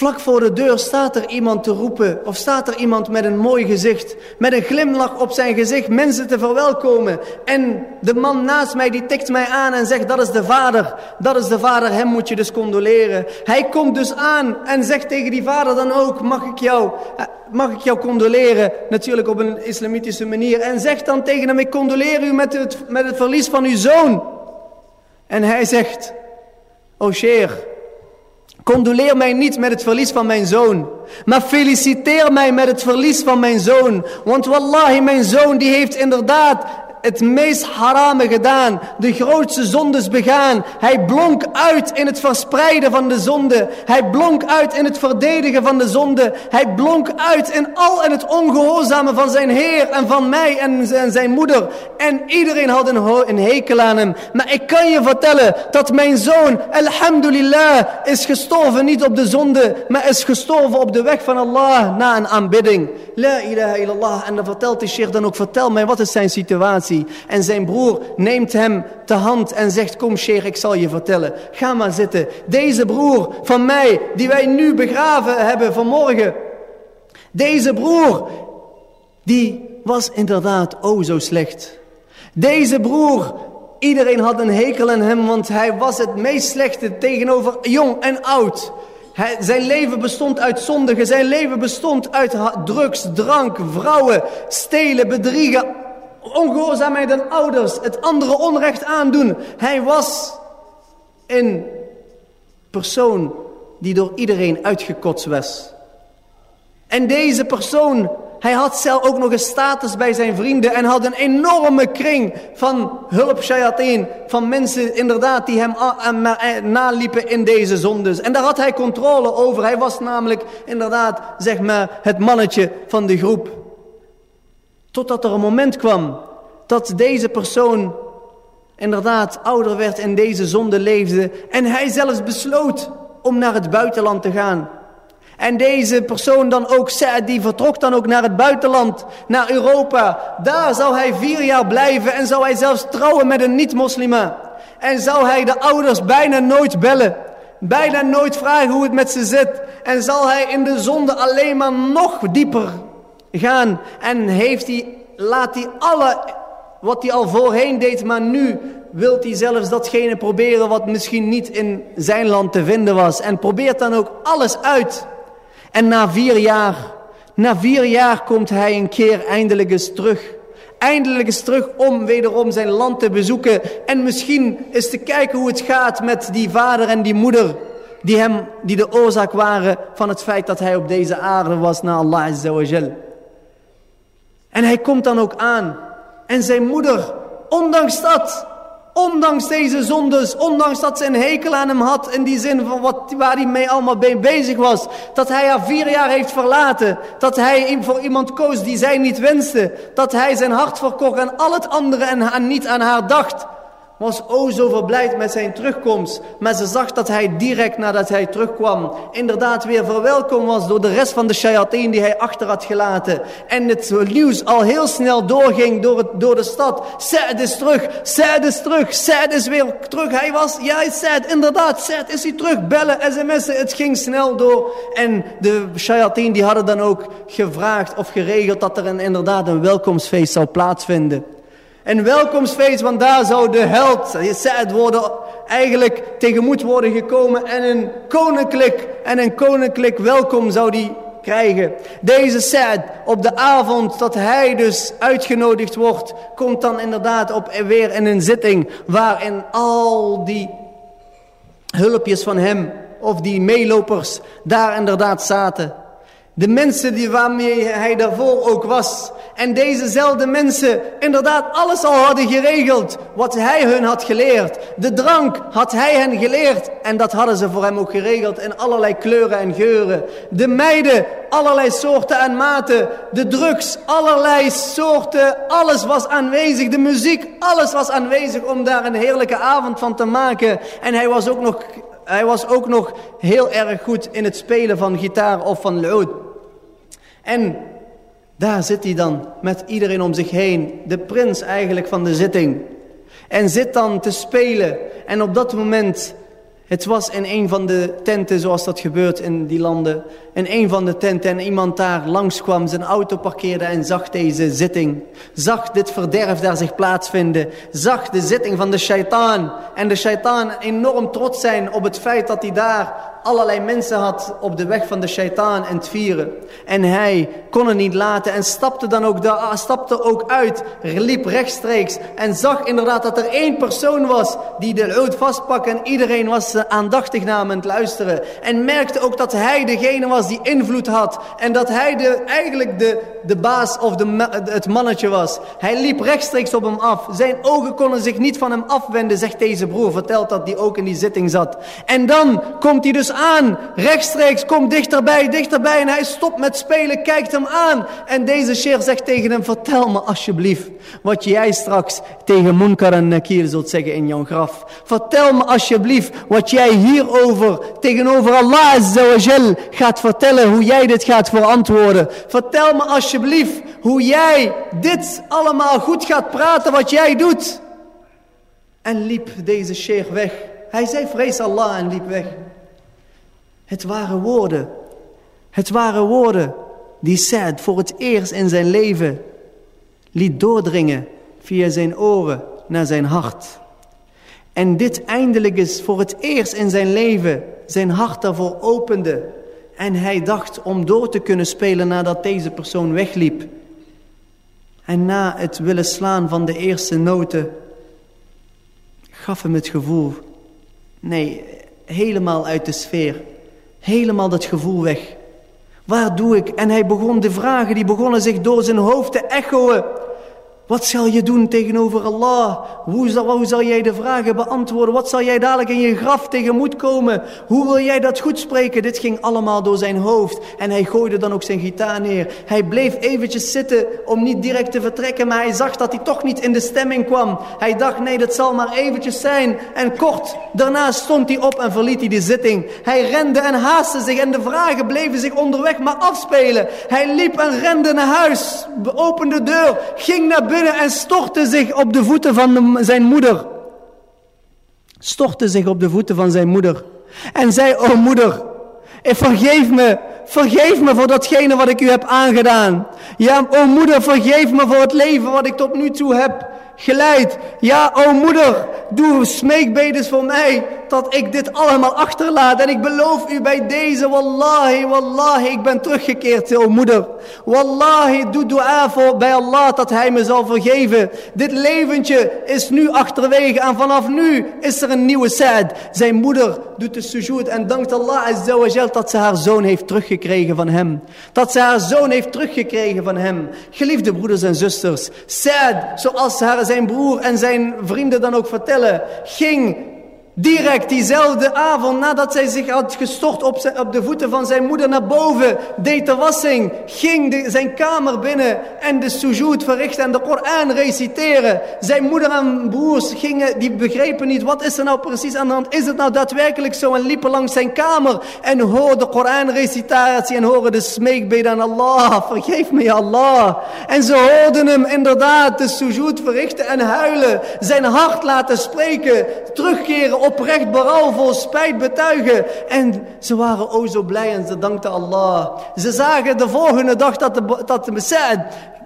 A: Vlak voor de deur staat er iemand te roepen of staat er iemand met een mooi gezicht, met een glimlach op zijn gezicht, mensen te verwelkomen. En de man naast mij die tikt mij aan en zegt dat is de vader, dat is de vader, hem moet je dus condoleren. Hij komt dus aan en zegt tegen die vader dan ook, mag ik jou, eh, mag ik jou condoleren? Natuurlijk op een islamitische manier. En zegt dan tegen hem, ik condoleer u met het, met het verlies van uw zoon. En hij zegt, o sheer, Condoleer mij niet met het verlies van mijn zoon. Maar feliciteer mij met het verlies van mijn zoon. Want wallahi, mijn zoon die heeft inderdaad het meest harame gedaan, de grootste zondes begaan. Hij blonk uit in het verspreiden van de zonde. Hij blonk uit in het verdedigen van de zonde. Hij blonk uit in al en het ongehoorzame van zijn Heer en van mij en zijn moeder. En iedereen had een, hekel aan hem. Maar ik kan je vertellen dat mijn zoon, alhamdulillah, is gestorven niet op de zonde, maar is gestorven op de weg van Allah na een aanbidding. La ilaha illallah. En dan vertelt de sheikh dan ook, vertel mij, wat is zijn situatie? En zijn broer neemt hem te hand en zegt, kom sheikh, ik zal je vertellen. Ga maar zitten. Deze broer van mij, die wij nu begraven hebben vanmorgen. Deze broer, die was inderdaad oh zo slecht. Deze broer, iedereen had een hekel aan hem, want hij was het meest slechte tegenover jong en oud. Zijn leven bestond uit zondigen, zijn leven bestond uit drugs, drank, vrouwen, stelen, bedriegen, ongehoorzaamheid aan ouders, het andere onrecht aandoen. Hij was een persoon die door iedereen uitgekotst was. En deze persoon, hij had zelf ook nog een status bij zijn vrienden en had een enorme kring van hulpshayateen, van mensen inderdaad die hem naliepen in deze zondes. En daar had hij controle over. Hij was namelijk inderdaad, zeg maar, het mannetje van de groep. Totdat er een moment kwam dat deze persoon inderdaad ouder werd en deze zonde leefde. En hij zelfs besloot om naar het buitenland te gaan. En deze persoon dan ook, die vertrok dan ook naar het buitenland, naar Europa. Daar zou hij vier jaar blijven en zou hij zelfs trouwen met een niet-moslima. En zou hij de ouders bijna nooit bellen. Bijna nooit vragen hoe het met ze zit. En zal hij in de zonde alleen maar nog dieper gaan. En heeft hij, laat hij alle wat hij al voorheen deed, maar nu wil hij zelfs datgene proberen wat misschien niet in zijn land te vinden was. En probeert dan ook alles uit. En na vier jaar, na vier jaar komt hij een keer eindelijk eens terug. Eindelijk eens terug om wederom zijn land te bezoeken. En misschien eens te kijken hoe het gaat met die vader en die moeder. Die hem, die de oorzaak waren van het feit dat hij op deze aarde was na Allah Azza wa Jal. En hij komt dan ook aan. En zijn moeder, ondanks dat, ondanks deze zondes, ondanks dat ze een hekel aan hem had, in die zin van wat, waar hij mee allemaal bezig was, dat hij haar vier jaar heeft verlaten, dat hij voor iemand koos die zij niet wenste, dat hij zijn hart verkocht en al het andere en niet aan haar dacht was o zo verblijd met zijn terugkomst. Maar ze zag dat hij direct nadat hij terugkwam, inderdaad weer verwelkomd was door de rest van de shayateen die hij achter had gelaten. En het nieuws al heel snel doorging door, het, door de stad. Sa'd is terug, Sa'd is terug, Sa'd is weer terug. Hij was, ja Sa'd, inderdaad, Sa'd is hij terug. Bellen, sms'en, het ging snel door. En de shayateen die hadden dan ook gevraagd of geregeld dat er een, inderdaad een welkomstfeest zou plaatsvinden. Een welkomstfeest, want daar zou de held, Sa'd worden, eigenlijk tegemoet worden gekomen. En een koninklijk, en een koninklijk welkom zou die krijgen. Deze Sa'd, op de avond dat hij dus uitgenodigd wordt, komt dan inderdaad op, weer in een zitting waarin al die hulpjes van hem, of die meelopers, daar inderdaad zaten. De mensen die waarmee hij daarvoor ook was. En dezezelfde mensen inderdaad alles al hadden geregeld. Wat hij hun had geleerd. De drank had hij hen geleerd. En dat hadden ze voor hem ook geregeld in allerlei kleuren en geuren. De meiden, allerlei soorten en maten. De drugs, allerlei soorten. Alles was aanwezig. De muziek, alles was aanwezig om daar een heerlijke avond van te maken. En hij was ook nog hij was ook nog heel erg goed in het spelen van gitaar of van luid. En daar zit hij dan met iedereen om zich heen. De prins eigenlijk van de zitting. En zit dan te spelen. En op dat moment Het was in een van de tenten, zoals dat gebeurt in die landen. In een van de tenten en iemand daar langskwam, zijn auto parkeerde en zag deze zitting. Zag dit verderf daar zich plaatsvinden. Zag de zitting van de shaitaan. En de shaitaan enorm trots zijn op het feit dat hij daar allerlei mensen had op de weg van de shaitaan en het vieren. En hij kon het niet laten en stapte dan ook, daar, stapte ook uit, liep rechtstreeks en zag inderdaad dat er één persoon was die de oud vastpakte en iedereen was aandachtig naar hem aan het luisteren. En merkte ook dat hij degene was die invloed had en dat hij de, eigenlijk de, de baas of de, het mannetje was. Hij liep rechtstreeks op hem af. Zijn ogen konden zich niet van hem afwenden, zegt deze broer, vertelt dat die ook in die zitting zat. En dan komt hij dus aan. Rechtstreeks, komt dichterbij, dichterbij. En hij stopt met spelen, kijkt hem aan. En deze sheer zegt tegen hem, vertel me alsjeblieft wat jij straks tegen Munkar en Nakir zult zeggen in jouw graf. Vertel me alsjeblieft wat jij hierover tegenover Allah Azza gaat vertellen. Hoe jij dit gaat verantwoorden. Vertel me alsjeblieft hoe jij dit allemaal goed gaat praten wat jij doet. En liep deze sheikh weg. Hij zei vrees Allah en liep weg. Het waren woorden. Het waren woorden die Saad voor het eerst in zijn leven liet doordringen via zijn oren naar zijn hart. En dit eindelijk is voor het eerst in zijn leven zijn hart daarvoor opende. En hij dacht om door te kunnen spelen nadat deze persoon wegliep. En na het willen slaan van de eerste noten gaf hem het gevoel, nee, helemaal uit de sfeer helemaal dat gevoel weg. Waar doe ik? En hij begon de vragen, die begonnen zich door zijn hoofd te echoen. Wat zal je doen tegenover Allah? Hoe zal, jij de vragen beantwoorden? Wat zal jij dadelijk in je graf tegemoet komen? Hoe wil jij dat goed spreken? Dit ging allemaal door zijn hoofd. En hij gooide dan ook zijn gitaar neer. Hij bleef eventjes zitten om niet direct te vertrekken. Maar hij zag dat hij toch niet in de stemming kwam. Hij dacht, nee, dat zal maar eventjes zijn. En kort daarna stond hij op en verliet hij de zitting. Hij rende en haastte zich. En de vragen bleven zich onderweg maar afspelen. Hij liep en rende naar huis. Opende de deur. Ging naar binnen en stortte zich op de voeten van zijn moeder. Stortte zich op de voeten van zijn moeder. En zei, o moeder, vergeef me, vergeef me voor datgene wat ik u heb aangedaan. Ja, o moeder, vergeef me voor het leven wat ik tot nu toe heb geleid. Ja, o moeder, doe smeekbedes voor mij dat ik dit allemaal achterlaat. En ik beloof u bij deze, wallahi, wallahi, ik ben teruggekeerd, o moeder. Wallahi, doe dua voor bij Allah dat hij me zal vergeven. Dit leventje is nu achterwege en vanaf nu is er een nieuwe Sa'd. Zijn moeder doet de sujoed en dankt Allah azza dat ze haar zoon heeft teruggekregen van hem. Dat ze haar zoon heeft teruggekregen van hem. Geliefde broeders en zusters, Sa'd, zoals haar, zijn broer en zijn vrienden dan ook vertellen, ging Direct diezelfde avond nadat zij zich had gestort op, op de voeten van zijn moeder naar boven, deed de wassing, ging de, zijn kamer binnen en de sujoed verrichten en de Koran reciteren. Zijn moeder en broers gingen, die begrepen niet, wat is er nou precies aan de hand? Is het nou daadwerkelijk zo? En liepen langs zijn kamer en hoorden de Koran recitatie en horen de smeekbeden aan Allah. Vergeef me, Allah. En ze hoorden hem inderdaad de sujoed verrichten en huilen. Zijn hart laten spreken, terugkeren oprecht vol spijt betuigen. En ze waren o zo blij en ze dankten Allah. Ze zagen de volgende dag dat de, dat de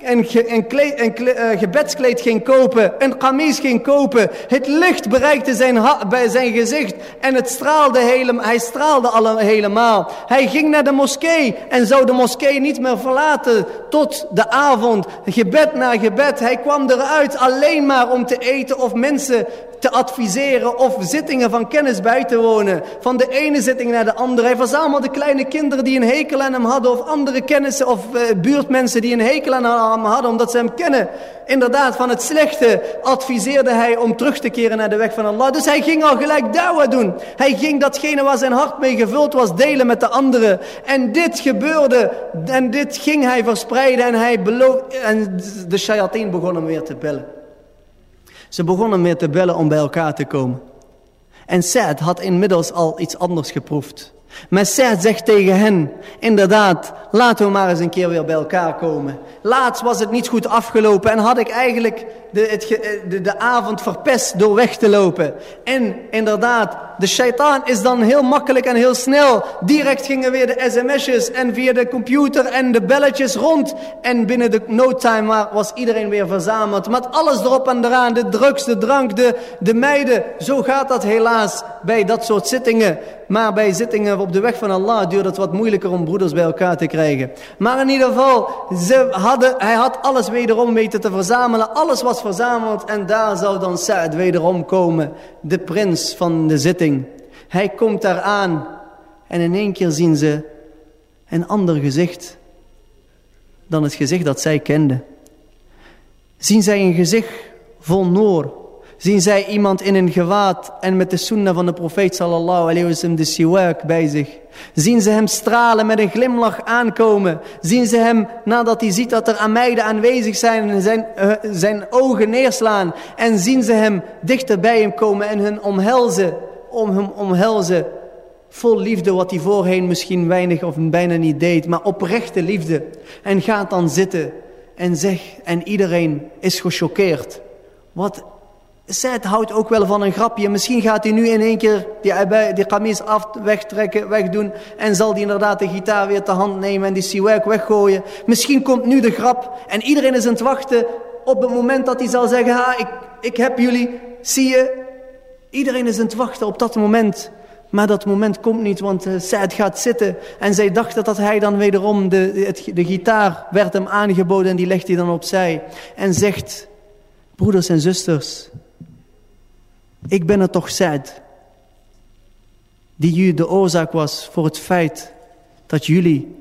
A: een, een, kleed, gebedskleed ging kopen, een kamies ging kopen. Het licht bereikte zijn, bij zijn gezicht en het straalde helemaal, hij straalde alle, helemaal. Hij ging naar de moskee en zou de moskee niet meer verlaten tot de avond. Gebed na gebed. Hij kwam eruit alleen maar om te eten of mensen te adviseren of zittingen van kennis bij te wonen. Van de ene zitting naar de andere. Hij verzamelde kleine kinderen die een hekel aan hem hadden of andere kennissen of uh, buurtmensen die een hekel aan hem hadden omdat ze hem kennen. Inderdaad, van het slechte adviseerde hij om terug te keren naar de weg van Allah. Dus hij ging al gelijk da'wah doen. Hij ging datgene waar zijn hart mee gevuld was delen met de anderen. En dit gebeurde en dit ging hij verspreiden en, hij en de shayateen begon hem weer te bellen. Ze begonnen weer te bellen om bij elkaar te komen. En Saad had inmiddels al iets anders geproefd. Maar Sa'd zegt tegen hen, inderdaad, laten we maar eens een keer weer bij elkaar komen. Laatst was het niet goed afgelopen en had ik eigenlijk de, het, de, de avond verpest door weg te lopen. En inderdaad, de shaitaan is dan heel makkelijk en heel snel. Direct gingen weer de sms'jes en via de computer en de belletjes rond. En binnen de no time was iedereen weer verzameld. Met alles erop en eraan, de drugs, de drank, de, de meiden. Zo gaat dat helaas bij dat soort zittingen. Maar bij zittingen op de weg van Allah duurt het wat moeilijker om broeders bij elkaar te krijgen. Maar in ieder geval, ze hadden, hij had alles wederom weten te verzamelen. Alles was verzameld en daar zou dan Sa'd wederom komen. De prins van de zitting. Hij komt daar aan en in één keer zien ze een ander gezicht dan het gezicht dat zij kenden. Zien zij een gezicht vol noor, zien zij iemand in een gewaad en met de sunnah van de profeet sallallahu alayhi wasallam de siwak bij zich. Zien ze hem stralen met een glimlach aankomen. Zien ze hem nadat hij ziet dat er meiden aanwezig zijn en zijn, uh, zijn ogen neerslaan. En zien ze hem dichter bij hem komen en hun omhelzen. Om hem omhelzen. Vol liefde wat hij voorheen misschien weinig of bijna niet deed. Maar oprechte liefde. En gaat dan zitten en zegt en iedereen is gechoqueerd. Wat Zet houdt ook wel van een grapje. Misschien gaat hij nu in één keer die, die kamis af, wegtrekken, wegdoen. En zal hij inderdaad de gitaar weer te hand nemen en die siwak weggooien. Misschien komt nu de grap. En iedereen is aan het wachten op het moment dat hij zal zeggen. Ha, ik, ik heb jullie, zie je. Iedereen is aan het wachten op dat moment. Maar dat moment komt niet, want uh, gaat zitten. En zij dachten dat hij dan wederom, de, de gitaar werd hem aangeboden en die legt hij dan opzij. En zegt, broeders en zusters, ik ben het toch Saad, die jullie de oorzaak was voor het feit dat jullie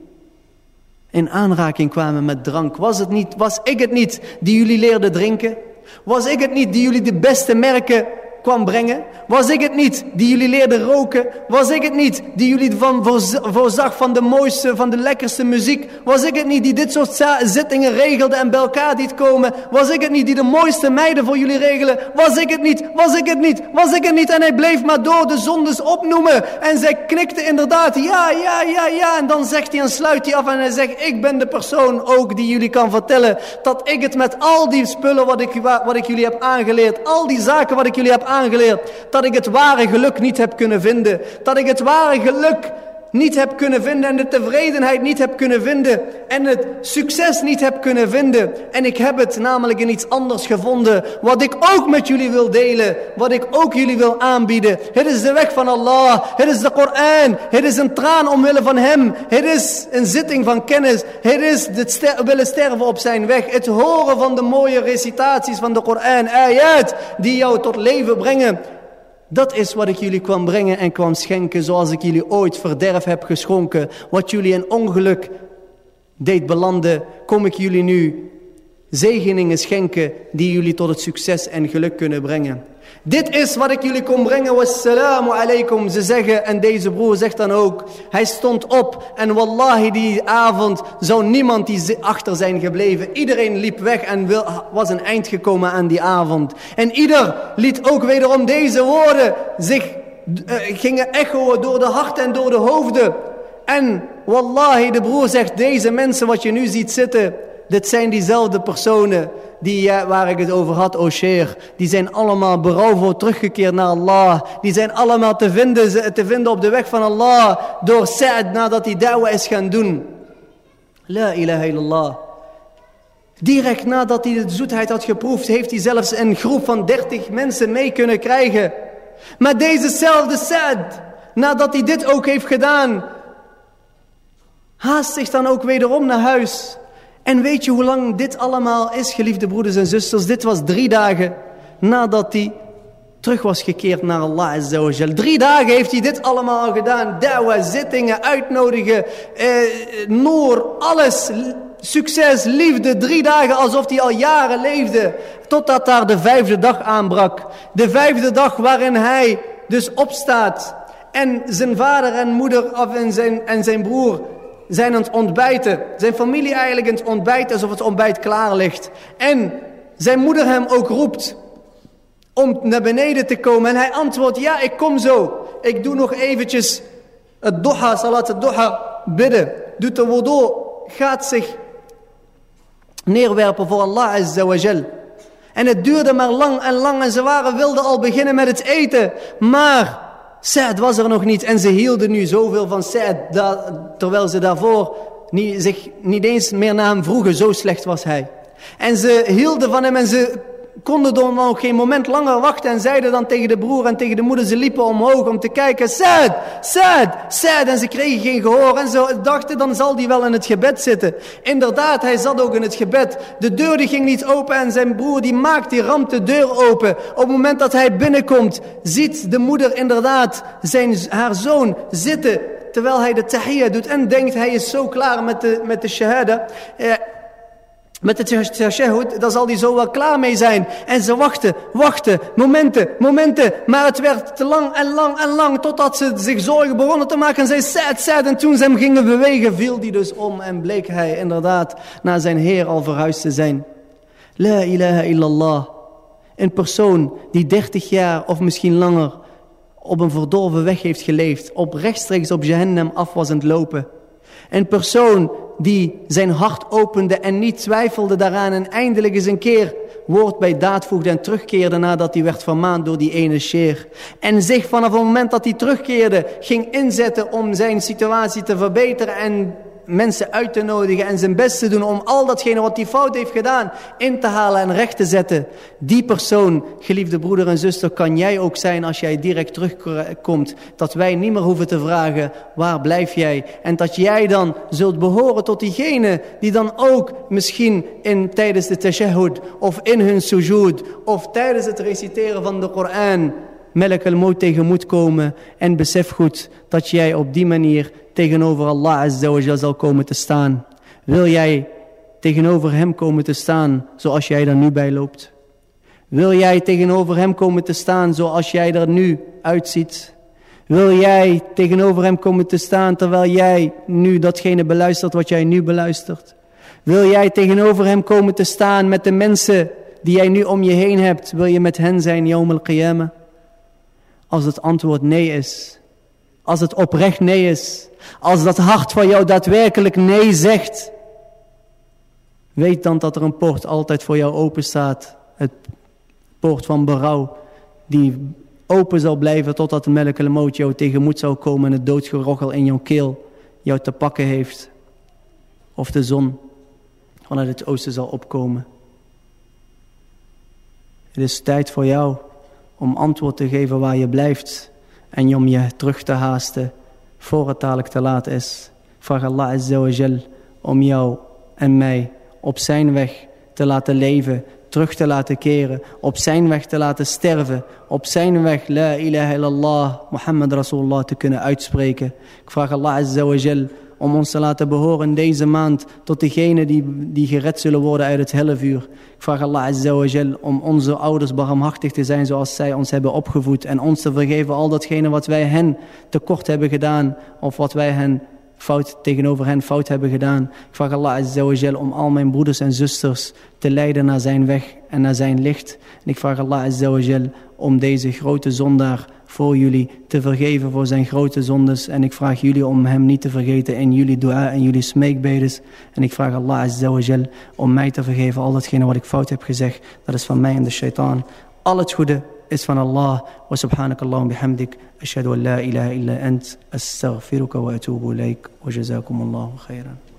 A: in aanraking kwamen met drank. Was, het niet, was ik het niet die jullie leerde drinken? Was ik het niet die jullie de beste merken kwam brengen? Was ik het niet die jullie leerde roken? Was ik het niet die jullie van voorzag van de mooiste, van de lekkerste muziek? Was ik het niet die dit soort zittingen regelde en bij elkaar liet komen? Was ik het niet die de mooiste meiden voor jullie regelen? Was ik het niet? Was ik het niet? Was ik het niet? En hij bleef maar door de zondes opnoemen. En zij knikte inderdaad, ja, ja, ja, ja. En dan zegt hij en sluit hij af en hij zegt, ik ben de persoon ook die jullie kan vertellen dat ik het met al die spullen wat ik, wat ik jullie heb aangeleerd, al die zaken wat ik jullie heb aangeleerd, aangeleerd dat ik het ware geluk niet heb kunnen vinden. Dat ik het ware geluk niet heb kunnen vinden en de tevredenheid niet heb kunnen vinden en het succes niet heb kunnen vinden. En ik heb het namelijk in iets anders gevonden, wat ik ook met jullie wil delen, wat ik ook jullie wil aanbieden. Het is de weg van Allah, het is de Koran, het is een traan omwille van Hem, het is een zitting van kennis, het is het willen sterven op zijn weg, het horen van de mooie recitaties van de Koran, ayat, die jou tot leven brengen. Dat is wat ik jullie kwam brengen en kwam schenken zoals ik jullie ooit verderf heb geschonken. Wat jullie in ongeluk deed belanden, kom ik jullie nu zegeningen schenken die jullie tot het succes en geluk kunnen brengen. Dit is wat ik jullie kom brengen. Wassalamu alaikum. Ze zeggen, en deze broer zegt dan ook. Hij stond op en wallahi die avond zou niemand die achter zijn gebleven. Iedereen liep weg en was een eind gekomen aan die avond. En ieder liet ook wederom deze woorden zich uh, gingen echoen door de harten en door de hoofden. En wallahi de broer zegt, deze mensen wat je nu ziet zitten. Dit zijn diezelfde personen die, waar ik het over had, o Sheer. Die zijn allemaal berouwvol teruggekeerd naar Allah. Die zijn allemaal te vinden, te vinden op de weg van Allah. Door Sa'd nadat hij da'wah is gaan doen. La ilaha illallah. Direct nadat hij de zoetheid had geproefd, heeft hij zelfs een groep van dertig mensen mee kunnen krijgen. Maar dezezelfde Sa'd, nadat hij dit ook heeft gedaan, haast zich dan ook wederom naar huis. En weet je hoe lang dit allemaal is, geliefde broeders en zusters? Dit was drie dagen nadat hij terug was gekeerd naar Allah Azzawajal. Drie dagen heeft hij dit allemaal gedaan. Dawa, zittingen, uitnodigen, eh, noor, alles. Succes, liefde, drie dagen alsof hij al jaren leefde. Totdat daar de vijfde dag aanbrak. De vijfde dag waarin hij dus opstaat. En zijn vader en moeder of en, zijn, en zijn broer zijn aan het ontbijten. Zijn familie eigenlijk aan het ontbijten alsof het ontbijt klaar ligt. En zijn moeder hem ook roept om naar beneden te komen. En hij antwoordt, ja ik kom zo. Ik doe nog eventjes het duha, salat het duha, bidden, doet de wudu, gaat zich neerwerpen voor Allah Azza wa Jal. En het duurde maar lang en lang en ze waren, wilden al beginnen met het eten. Maar Sa'd was er nog niet en ze hielden nu zoveel van Sa'd, terwijl ze daarvoor niet, zich niet eens meer naar hem vroegen, zo slecht was hij. En ze hielden van hem en ze konden dan nog geen moment langer wachten en zeiden dan tegen de broer en tegen de moeder, ze liepen omhoog om te kijken, Sad, Sad, Sad. En ze kregen geen gehoor en ze dachten, dan zal die wel in het gebed zitten. Inderdaad, hij zat ook in het gebed. De deur die ging niet open en zijn broer die maakt, die ramt de deur open. Op het moment dat hij binnenkomt, ziet de moeder inderdaad zijn, haar zoon zitten terwijl hij de tahiyya doet en denkt hij is zo klaar met de, met de shahada. Met de tashahud, daar zal hij zo wel klaar mee zijn. En ze wachten, wachten, momenten, momenten. Maar het werd te lang en lang en lang, totdat ze zich zorgen begonnen te maken. En zei, sad. En toen ze hem gingen bewegen, viel hij dus om. En bleek hij inderdaad naar zijn Heer al verhuisd te zijn. La ilaha illallah. Een persoon die 30 jaar of misschien langer op een verdorven weg heeft geleefd. Op rechtstreeks op Jahannam af was aan het lopen. Een persoon die zijn hart opende en niet twijfelde daaraan en eindelijk eens een keer woord bij daad voegde en terugkeerde nadat hij werd vermaand door die ene sheer. En zich vanaf het moment dat hij terugkeerde ging inzetten om zijn situatie te verbeteren en mensen uit te nodigen en zijn best te doen om al datgene wat hij fout heeft gedaan in te halen en recht te zetten. Die persoon, geliefde broeder en zuster, kan jij ook zijn als jij direct terugkomt. Dat wij niet meer hoeven te vragen, waar blijf jij? En dat jij dan zult behoren tot diegenen die dan ook misschien in, tijdens de tashahud of in hun sujud of tijdens het reciteren van de Koran melk al tegen moet komen en besef goed dat jij op die manier tegenover Allah Azza wa zal komen te staan. Wil jij tegenover hem komen te staan zoals jij er nu bij loopt? Wil jij tegenover hem komen te staan zoals jij er nu uitziet? Wil jij tegenover hem komen te staan terwijl jij nu datgene beluistert wat jij nu beluistert? Wil jij tegenover hem komen te staan met de mensen die jij nu om je heen hebt? Wil je met hen zijn, Yom al-Qiyamah? Als het antwoord nee is, als het oprecht nee is, als dat hart van jou daadwerkelijk nee zegt, weet dan dat er een poort altijd voor jou open staat. Het poort van berouw, die open zal blijven totdat de melkelemoot jou tegenmoet zou komen en het doodgerochel in jouw keel jou te pakken heeft. Of de zon vanuit het oosten zal opkomen. Het is tijd voor jou om antwoord te geven waar je blijft en om je terug te haasten voor het dadelijk te laat is. Vraag Allah Azza wa om jou en mij op zijn weg te laten leven, terug te laten keren, op zijn weg te laten sterven, op zijn weg La ilaha illallah Muhammad Rasulullah te kunnen uitspreken. Ik vraag Allah Azza wa om ons te laten behoren deze maand tot degenen die, die gered zullen worden uit het hellevuur. Ik vraag Allah Azza wa Jal om onze ouders barmhartig te zijn zoals zij ons hebben opgevoed en ons te vergeven al datgene wat wij hen tekort hebben gedaan of wat wij hen fout tegenover hen fout hebben gedaan. Ik vraag Allah Azza wa Jal om al mijn broeders en zusters te leiden naar zijn weg en naar zijn licht. En ik vraag Allah Azza wa Jal om deze grote zondaar voor jullie te vergeven voor zijn grote zondes. En ik vraag jullie om hem niet te vergeten in jullie dua en jullie smeekbedes. En ik vraag Allah Azza wa Jal om mij te vergeven al datgene wat ik fout heb gezegd. Dat is van mij en de shaitaan. Al het goede is van Allah. Wa subhanak Allahum bihamdik. Ashhadu an la ilaha illa ant. Astaghfiruka wa atubu ilayk. Wa jazakum Allahu khairan.